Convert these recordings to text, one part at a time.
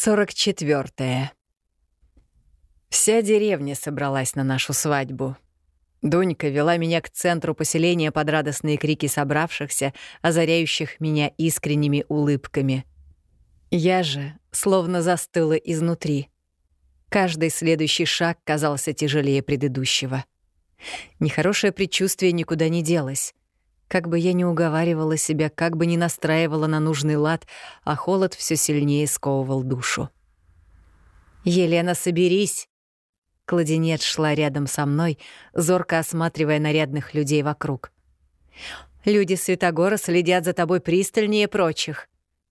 Сорок четвертое. Вся деревня собралась на нашу свадьбу. Дунька вела меня к центру поселения под радостные крики собравшихся, озаряющих меня искренними улыбками. Я же словно застыла изнутри. Каждый следующий шаг казался тяжелее предыдущего. Нехорошее предчувствие никуда не делось. Как бы я ни уговаривала себя, как бы ни настраивала на нужный лад, а холод все сильнее сковывал душу. «Елена, соберись!» Кладенец шла рядом со мной, зорко осматривая нарядных людей вокруг. «Люди Святогора следят за тобой пристальнее прочих.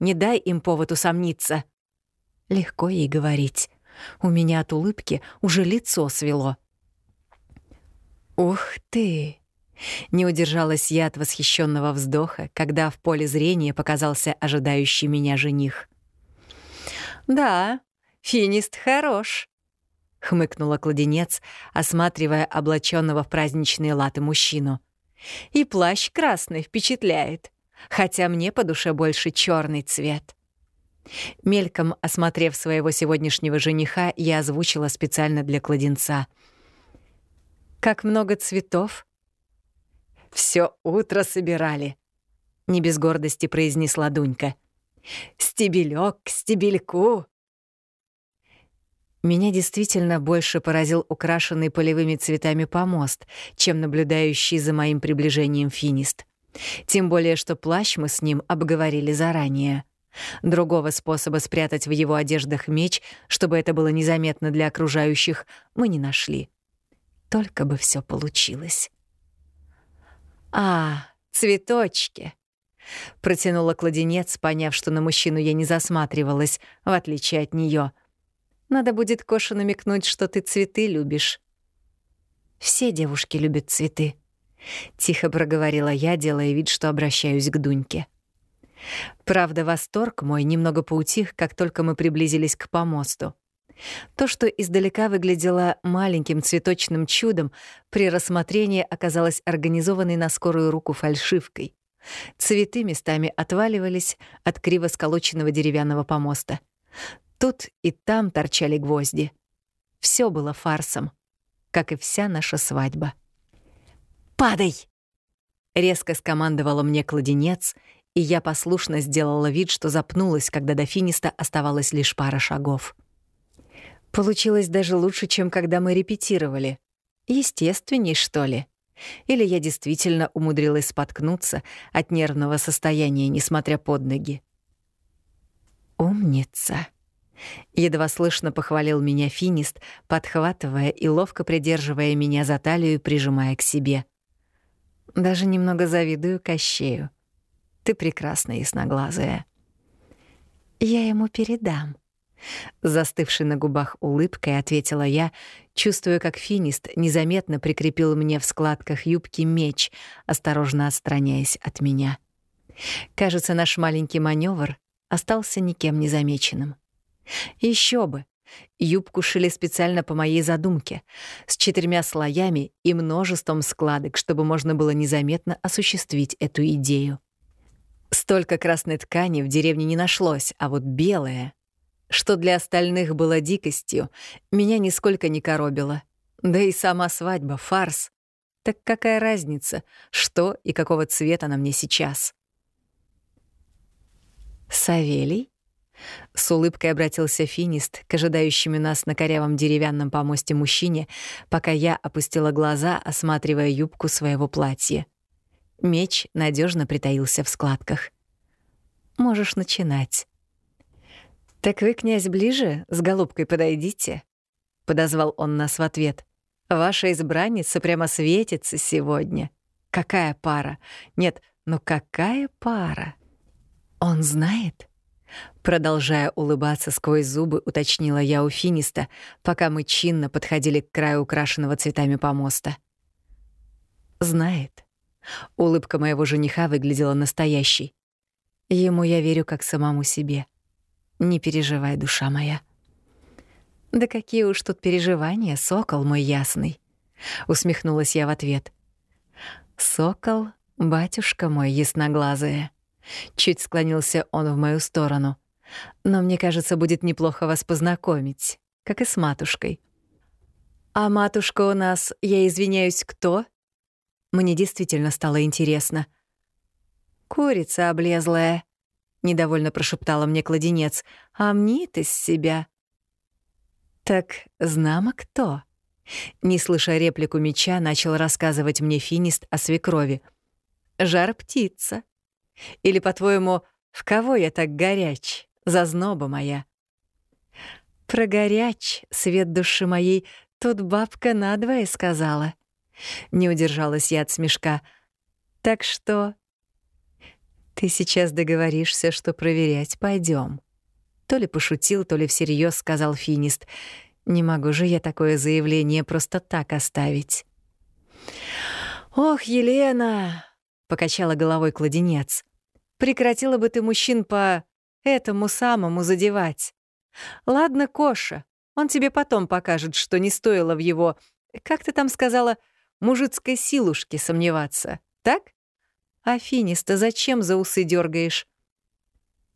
Не дай им повод усомниться». Легко ей говорить. У меня от улыбки уже лицо свело. «Ух ты!» Не удержалась я от восхищенного вздоха, когда в поле зрения показался ожидающий меня жених. «Да, финист хорош», — хмыкнула кладенец, осматривая облаченного в праздничные латы мужчину. «И плащ красный впечатляет, хотя мне по душе больше черный цвет». Мельком осмотрев своего сегодняшнего жениха, я озвучила специально для кладенца. «Как много цветов!» Все утро собирали», — не без гордости произнесла Дунька. «Стебелек к стебельку». Меня действительно больше поразил украшенный полевыми цветами помост, чем наблюдающий за моим приближением финист. Тем более, что плащ мы с ним обговорили заранее. Другого способа спрятать в его одеждах меч, чтобы это было незаметно для окружающих, мы не нашли. Только бы все получилось. «А, цветочки!» Протянула кладенец, поняв, что на мужчину я не засматривалась, в отличие от нее. «Надо будет Коше намекнуть, что ты цветы любишь». «Все девушки любят цветы», — тихо проговорила я, делая вид, что обращаюсь к Дуньке. Правда, восторг мой немного поутих, как только мы приблизились к помосту. То, что издалека выглядело маленьким цветочным чудом, при рассмотрении оказалось организованной на скорую руку фальшивкой. Цветы местами отваливались от криво сколоченного деревянного помоста. Тут и там торчали гвозди. Все было фарсом, как и вся наша свадьба. «Падай!» — резко скомандовала мне кладенец, и я послушно сделала вид, что запнулась, когда до финиста оставалось лишь пара шагов. Получилось даже лучше, чем когда мы репетировали. Естественней, что ли? Или я действительно умудрилась споткнуться от нервного состояния, несмотря под ноги? «Умница!» Едва слышно похвалил меня финист, подхватывая и ловко придерживая меня за талию прижимая к себе. Даже немного завидую Кощею. Ты прекрасная ясноглазая. Я ему передам. Застывшей на губах улыбкой ответила я, чувствуя, как финист незаметно прикрепил мне в складках юбки меч, осторожно отстраняясь от меня. Кажется, наш маленький маневр остался никем не замеченным. Еще бы! Юбку шили специально по моей задумке, с четырьмя слоями и множеством складок, чтобы можно было незаметно осуществить эту идею. Столько красной ткани в деревне не нашлось, а вот белая что для остальных было дикостью, меня нисколько не коробило. Да и сама свадьба — фарс. Так какая разница, что и какого цвета на мне сейчас? «Савелий?» С улыбкой обратился финист к ожидающему нас на корявом деревянном помосте мужчине, пока я опустила глаза, осматривая юбку своего платья. Меч надежно притаился в складках. «Можешь начинать». «Так вы, князь, ближе? С голубкой подойдите?» — подозвал он нас в ответ. «Ваша избранница прямо светится сегодня. Какая пара? Нет, ну какая пара?» «Он знает?» Продолжая улыбаться сквозь зубы, уточнила я у финиста, пока мы чинно подходили к краю украшенного цветами помоста. «Знает». Улыбка моего жениха выглядела настоящей. Ему я верю как самому себе. Не переживай, душа моя. Да какие уж тут переживания, сокол мой ясный, усмехнулась я в ответ. Сокол, батюшка мой ясноглазая. Чуть склонился он в мою сторону. Но мне кажется, будет неплохо вас познакомить, как и с матушкой. А матушка у нас, я извиняюсь, кто? Мне действительно стало интересно. Курица облезлая, недовольно прошептала мне кладенец. А мне-то с себя. Так знамо кто? Не слыша реплику меча, начал рассказывать мне финист о свекрови. «Жар птица. Или, по-твоему, в кого я так горяч, зазноба моя?» «Про горяч, свет души моей, тут бабка надвое сказала». Не удержалась я от смешка. «Так что...» «Ты сейчас договоришься, что проверять пойдем. То ли пошутил, то ли всерьез сказал финист — не могу же я такое заявление просто так оставить. «Ох, Елена!» — покачала головой кладенец. «Прекратила бы ты мужчин по этому самому задевать. Ладно, Коша, он тебе потом покажет, что не стоило в его, как ты там сказала, мужицкой силушке сомневаться, так? А Финиста зачем за усы дергаешь?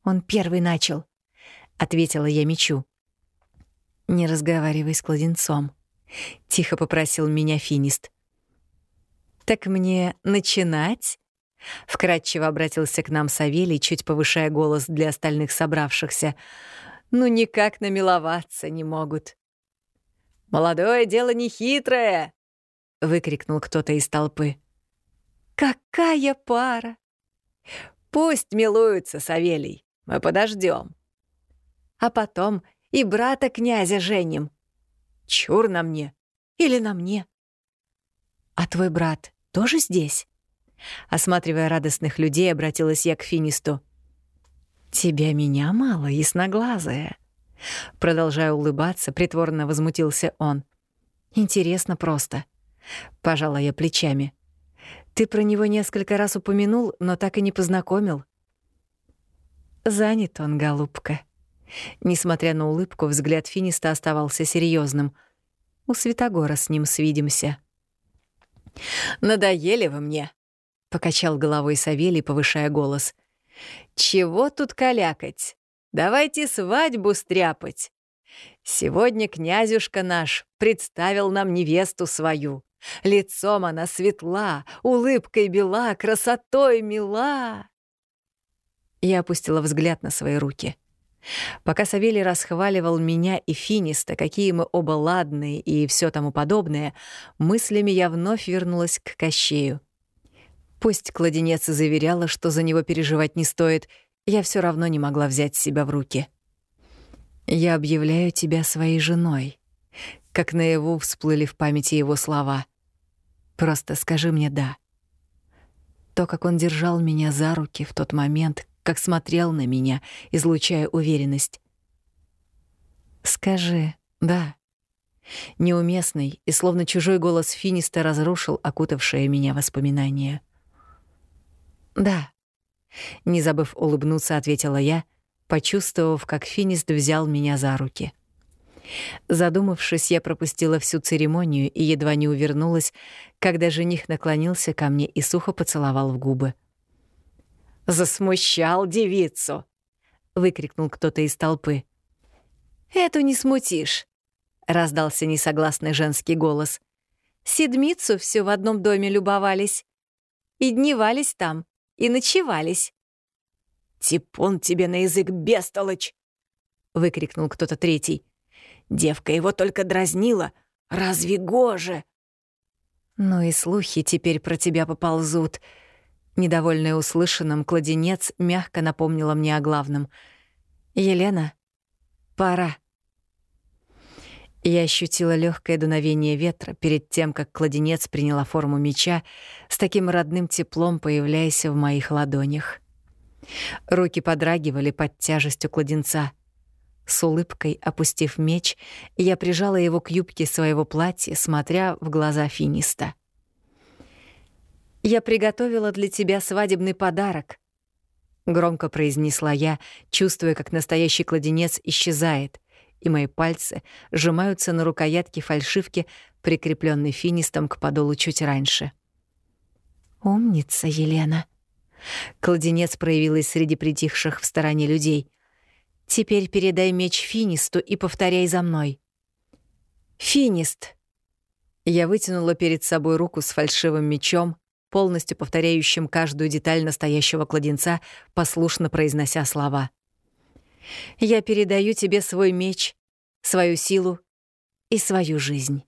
«Он первый начал», — ответила я мечу. «Не разговаривай с кладенцом», — тихо попросил меня финист. «Так мне начинать?» Вкратчиво обратился к нам Савелий, чуть повышая голос для остальных собравшихся. «Ну, никак намиловаться не могут». «Молодое дело нехитрое!» — выкрикнул кто-то из толпы. «Какая пара!» «Пусть милуются, Савелий, мы подождем. А потом и брата князя женим. Чур на мне. Или на мне. А твой брат тоже здесь? Осматривая радостных людей, обратилась я к Финисту. «Тебя меня мало, ясноглазая». Продолжая улыбаться, притворно возмутился он. «Интересно просто». Пожала я плечами. «Ты про него несколько раз упомянул, но так и не познакомил». «Занят он, голубка», Несмотря на улыбку, взгляд Финиста оставался серьезным. У Святогора с ним свидимся. «Надоели вы мне», — покачал головой Савелий, повышая голос. «Чего тут калякать? Давайте свадьбу стряпать. Сегодня князюшка наш представил нам невесту свою. Лицом она светла, улыбкой бела, красотой мила». Я опустила взгляд на свои руки — Пока Савелий расхваливал меня и Финиста, какие мы оба ладные и все тому подобное, мыслями я вновь вернулась к Кощею. Пусть кладенец и заверяла, что за него переживать не стоит, я все равно не могла взять себя в руки. «Я объявляю тебя своей женой», как наяву всплыли в памяти его слова. «Просто скажи мне «да». То, как он держал меня за руки в тот момент, как смотрел на меня, излучая уверенность. «Скажи, да». Неуместный и словно чужой голос Финиста разрушил окутавшее меня воспоминание. «Да». Не забыв улыбнуться, ответила я, почувствовав, как Финист взял меня за руки. Задумавшись, я пропустила всю церемонию и едва не увернулась, когда жених наклонился ко мне и сухо поцеловал в губы. «Засмущал девицу!» — выкрикнул кто-то из толпы. «Эту не смутишь!» — раздался несогласный женский голос. «Седмицу все в одном доме любовались. И дневались там, и ночевались». «Типун тебе на язык, бестолочь!» — выкрикнул кто-то третий. «Девка его только дразнила. Разве гоже?» «Ну и слухи теперь про тебя поползут», Недовольная услышанным, кладенец мягко напомнила мне о главном. «Елена, пора». Я ощутила легкое дуновение ветра перед тем, как кладенец приняла форму меча, с таким родным теплом появляясь в моих ладонях. Руки подрагивали под тяжестью кладенца. С улыбкой, опустив меч, я прижала его к юбке своего платья, смотря в глаза финиста. «Я приготовила для тебя свадебный подарок», — громко произнесла я, чувствуя, как настоящий кладенец исчезает, и мои пальцы сжимаются на рукоятке фальшивки, прикрепленной финистом к подолу чуть раньше. «Умница, Елена!» Кладенец проявилась среди притихших в стороне людей. Теперь передай меч Финисту и повторяй за мной. Финист. Я вытянула перед собой руку с фальшивым мечом, полностью повторяющим каждую деталь настоящего кладенца, послушно произнося слова. «Я передаю тебе свой меч, свою силу и свою жизнь».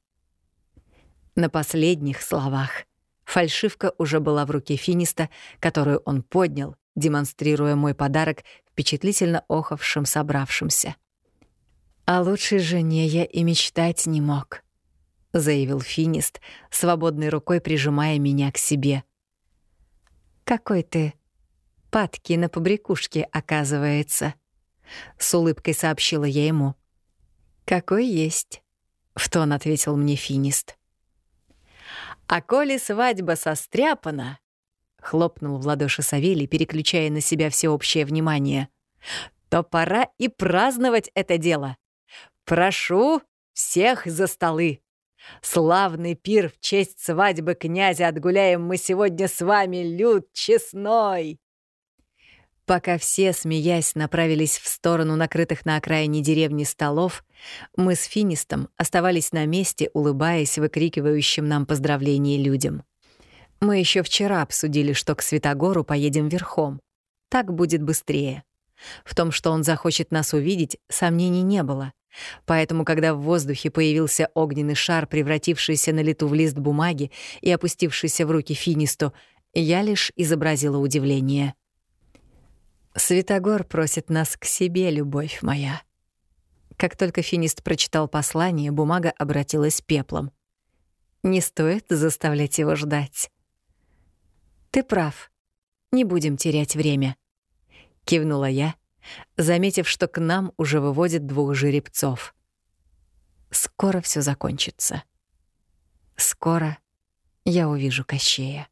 На последних словах фальшивка уже была в руке Финиста, которую он поднял, демонстрируя мой подарок впечатлительно охавшим собравшимся. «О лучшей жене я и мечтать не мог», — заявил Финист, свободной рукой прижимая меня к себе. «Какой ты падки на побрякушке, оказывается», — с улыбкой сообщила я ему. «Какой есть», — в тон ответил мне Финист. «А коли свадьба состряпана», хлопнул в ладоши Савелий, переключая на себя всеобщее внимание, то пора и праздновать это дело. Прошу всех за столы. Славный пир в честь свадьбы князя отгуляем мы сегодня с вами, люд честной. Пока все, смеясь, направились в сторону накрытых на окраине деревни столов, мы с Финистом оставались на месте, улыбаясь выкрикивающим нам поздравления людям. Мы еще вчера обсудили, что к Святогору поедем верхом. Так будет быстрее. В том, что он захочет нас увидеть, сомнений не было. Поэтому, когда в воздухе появился огненный шар, превратившийся на лету в лист бумаги и опустившийся в руки Финисту, я лишь изобразила удивление. «Святогор просит нас к себе, любовь моя». Как только Финист прочитал послание, бумага обратилась пеплом. Не стоит заставлять его ждать. «Ты прав. Не будем терять время», — кивнула я, заметив, что к нам уже выводят двух жеребцов. «Скоро все закончится. Скоро я увижу Кощея».